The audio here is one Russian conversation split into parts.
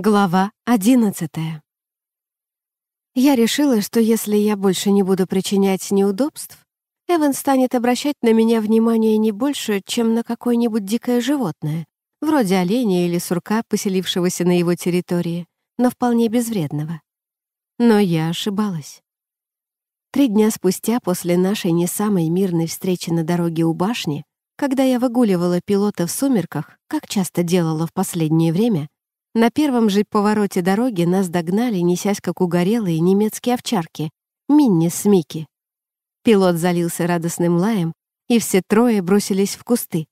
Глава 11 Я решила, что если я больше не буду причинять неудобств, Эван станет обращать на меня внимание не больше, чем на какое-нибудь дикое животное, вроде оленя или сурка, поселившегося на его территории, но вполне безвредного. Но я ошибалась. Три дня спустя после нашей не самой мирной встречи на дороге у башни, когда я выгуливала пилота в сумерках, как часто делала в последнее время, на первом же повороте дороги нас догнали, несясь как угорелые немецкие овчарки, Минни с Микки. Пилот залился радостным лаем, и все трое бросились в кусты.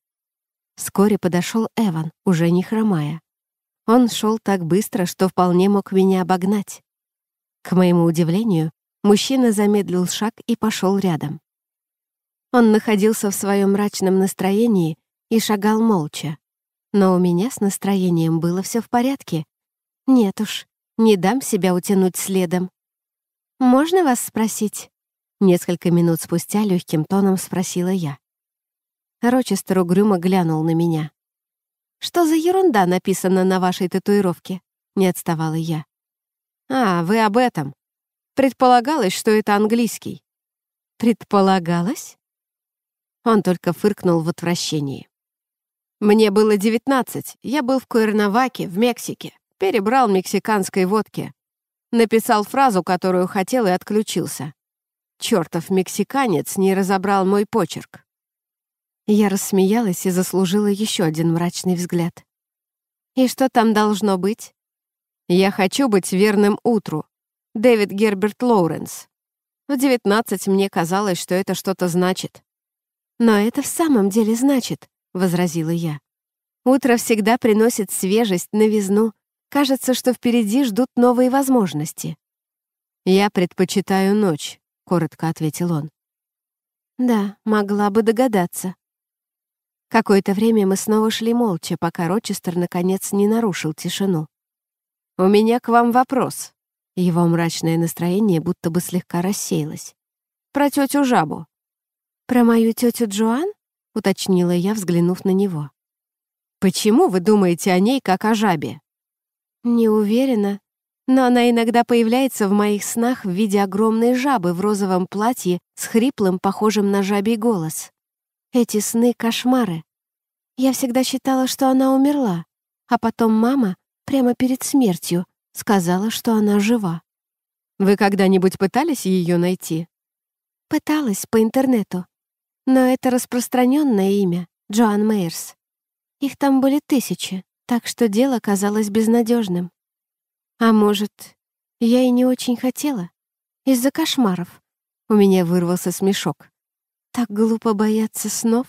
Вскоре подошел Эван, уже не хромая. Он шел так быстро, что вполне мог меня обогнать. К моему удивлению, мужчина замедлил шаг и пошел рядом. Он находился в своем мрачном настроении и шагал молча но у меня с настроением было все в порядке. Нет уж, не дам себя утянуть следом. «Можно вас спросить?» Несколько минут спустя легким тоном спросила я. Рочестер угрюмо глянул на меня. «Что за ерунда написана на вашей татуировке?» — не отставала я. «А, вы об этом. Предполагалось, что это английский». «Предполагалось?» Он только фыркнул в отвращении. Мне было 19, я был в Куэрноваке, в Мексике, перебрал мексиканской водки. Написал фразу, которую хотел, и отключился. Чёртов мексиканец не разобрал мой почерк. Я рассмеялась и заслужила еще один мрачный взгляд. «И что там должно быть?» «Я хочу быть верным утру». Дэвид Герберт Лоуренс. В 19 мне казалось, что это что-то значит. Но это в самом деле значит возразила я. Утро всегда приносит свежесть, новизну. Кажется, что впереди ждут новые возможности. Я предпочитаю ночь, коротко ответил он. Да, могла бы догадаться. Какое-то время мы снова шли молча, пока Рочестер наконец не нарушил тишину. У меня к вам вопрос. Его мрачное настроение будто бы слегка рассеялось. Про тетю жабу. Про мою тетю Джоан? — уточнила я, взглянув на него. «Почему вы думаете о ней, как о жабе?» «Не уверена, но она иногда появляется в моих снах в виде огромной жабы в розовом платье с хриплым, похожим на жабий голос. Эти сны — кошмары. Я всегда считала, что она умерла, а потом мама, прямо перед смертью, сказала, что она жива». «Вы когда-нибудь пытались ее найти?» «Пыталась по интернету», но это распространенное имя — Джоан Мейерс. Их там были тысячи, так что дело казалось безнадежным. А может, я и не очень хотела? Из-за кошмаров. У меня вырвался смешок. Так глупо бояться снов?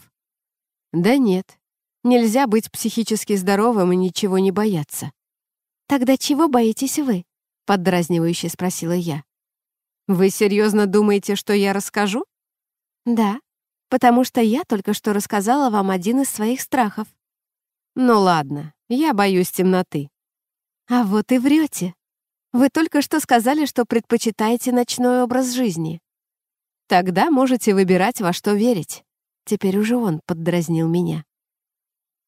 Да нет. Нельзя быть психически здоровым и ничего не бояться. Тогда чего боитесь вы? Поддразнивающе спросила я. Вы серьезно думаете, что я расскажу? Да потому что я только что рассказала вам один из своих страхов». «Ну ладно, я боюсь темноты». «А вот и врете. Вы только что сказали, что предпочитаете ночной образ жизни». «Тогда можете выбирать, во что верить». Теперь уже он поддразнил меня.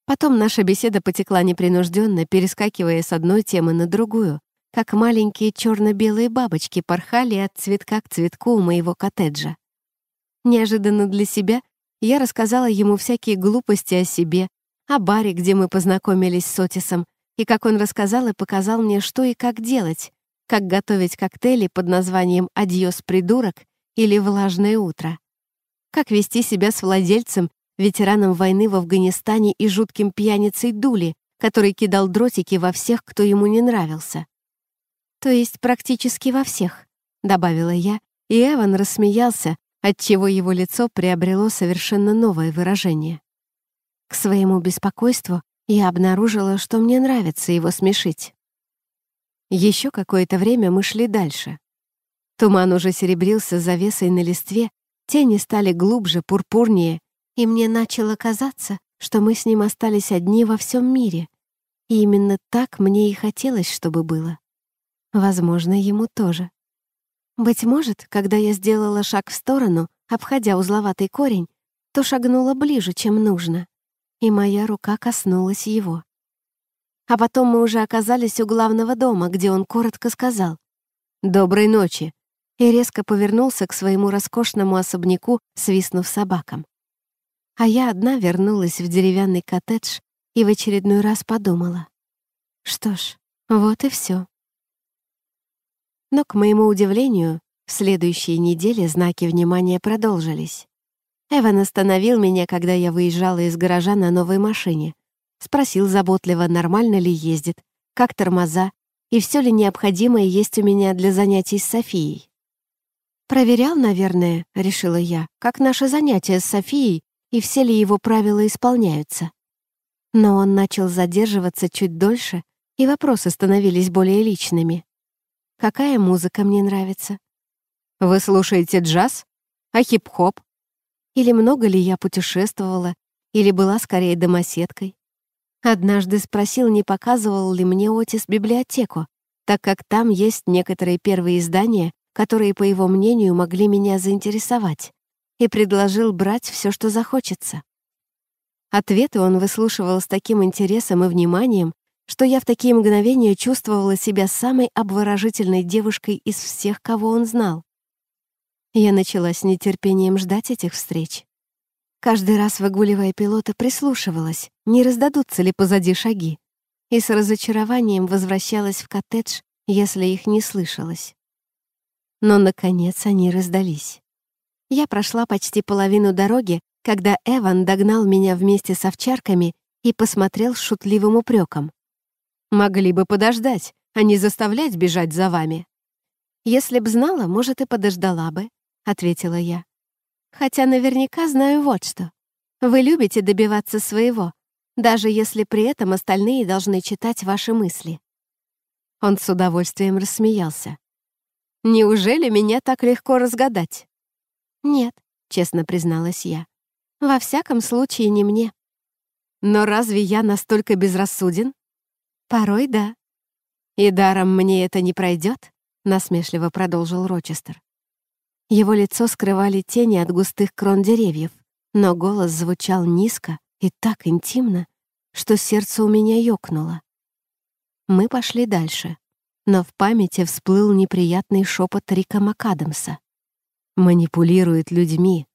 Потом наша беседа потекла непринужденно, перескакивая с одной темы на другую, как маленькие черно-белые бабочки порхали от цветка к цветку у моего коттеджа. Неожиданно для себя я рассказала ему всякие глупости о себе, о баре, где мы познакомились с Отисом, и как он рассказал и показал мне, что и как делать, как готовить коктейли под названием «Адьос, придурок» или «Влажное утро», как вести себя с владельцем, ветераном войны в Афганистане и жутким пьяницей Дули, который кидал дротики во всех, кто ему не нравился. «То есть практически во всех», — добавила я, и Эван рассмеялся, отчего его лицо приобрело совершенно новое выражение. К своему беспокойству я обнаружила, что мне нравится его смешить. Еще какое-то время мы шли дальше. Туман уже серебрился завесой на листве, тени стали глубже, пурпурнее, и мне начало казаться, что мы с ним остались одни во всем мире. И именно так мне и хотелось, чтобы было. Возможно, ему тоже. Быть может, когда я сделала шаг в сторону, обходя узловатый корень, то шагнула ближе, чем нужно, и моя рука коснулась его. А потом мы уже оказались у главного дома, где он коротко сказал «Доброй ночи!» и резко повернулся к своему роскошному особняку, свистнув собакам. А я одна вернулась в деревянный коттедж и в очередной раз подумала. Что ж, вот и все. Но, к моему удивлению, в следующей неделе знаки внимания продолжились. Эван остановил меня, когда я выезжала из гаража на новой машине. Спросил заботливо, нормально ли ездит, как тормоза и все ли необходимое есть у меня для занятий с Софией. «Проверял, наверное», — решила я, как наши занятия с Софией и все ли его правила исполняются. Но он начал задерживаться чуть дольше, и вопросы становились более личными какая музыка мне нравится. Вы слушаете джаз? А хип-хоп? Или много ли я путешествовала? Или была скорее домоседкой? Однажды спросил, не показывал ли мне Отис библиотеку, так как там есть некоторые первые издания, которые, по его мнению, могли меня заинтересовать, и предложил брать все, что захочется. Ответы он выслушивал с таким интересом и вниманием, что я в такие мгновения чувствовала себя самой обворожительной девушкой из всех, кого он знал. Я начала с нетерпением ждать этих встреч. Каждый раз, выгуливая пилота, прислушивалась, не раздадутся ли позади шаги, и с разочарованием возвращалась в коттедж, если их не слышалось. Но, наконец, они раздались. Я прошла почти половину дороги, когда Эван догнал меня вместе с овчарками и посмотрел с шутливым упреком. Могли бы подождать, а не заставлять бежать за вами. Если б знала, может, и подождала бы, — ответила я. Хотя наверняка знаю вот что. Вы любите добиваться своего, даже если при этом остальные должны читать ваши мысли. Он с удовольствием рассмеялся. «Неужели меня так легко разгадать?» «Нет», — честно призналась я. «Во всяком случае, не мне». «Но разве я настолько безрассуден?» «Порой да». «И даром мне это не пройдет?» — насмешливо продолжил Рочестер. Его лицо скрывали тени от густых крон деревьев, но голос звучал низко и так интимно, что сердце у меня ёкнуло. Мы пошли дальше, но в памяти всплыл неприятный шепот Рика МакАдамса. «Манипулирует людьми.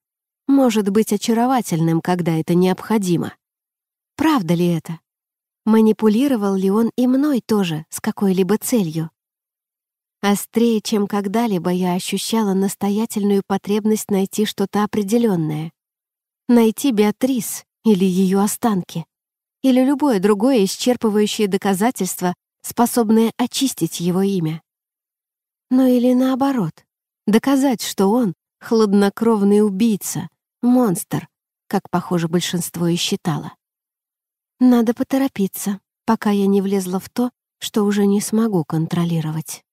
Может быть очаровательным, когда это необходимо. Правда ли это? манипулировал ли он и мной тоже с какой-либо целью. Острее, чем когда-либо, я ощущала настоятельную потребность найти что-то определенное. Найти Беатрис или ее останки, или любое другое исчерпывающее доказательство, способное очистить его имя. Но или наоборот, доказать, что он — хладнокровный убийца, монстр, как, похоже, большинство и считало. Надо поторопиться, пока я не влезла в то, что уже не смогу контролировать.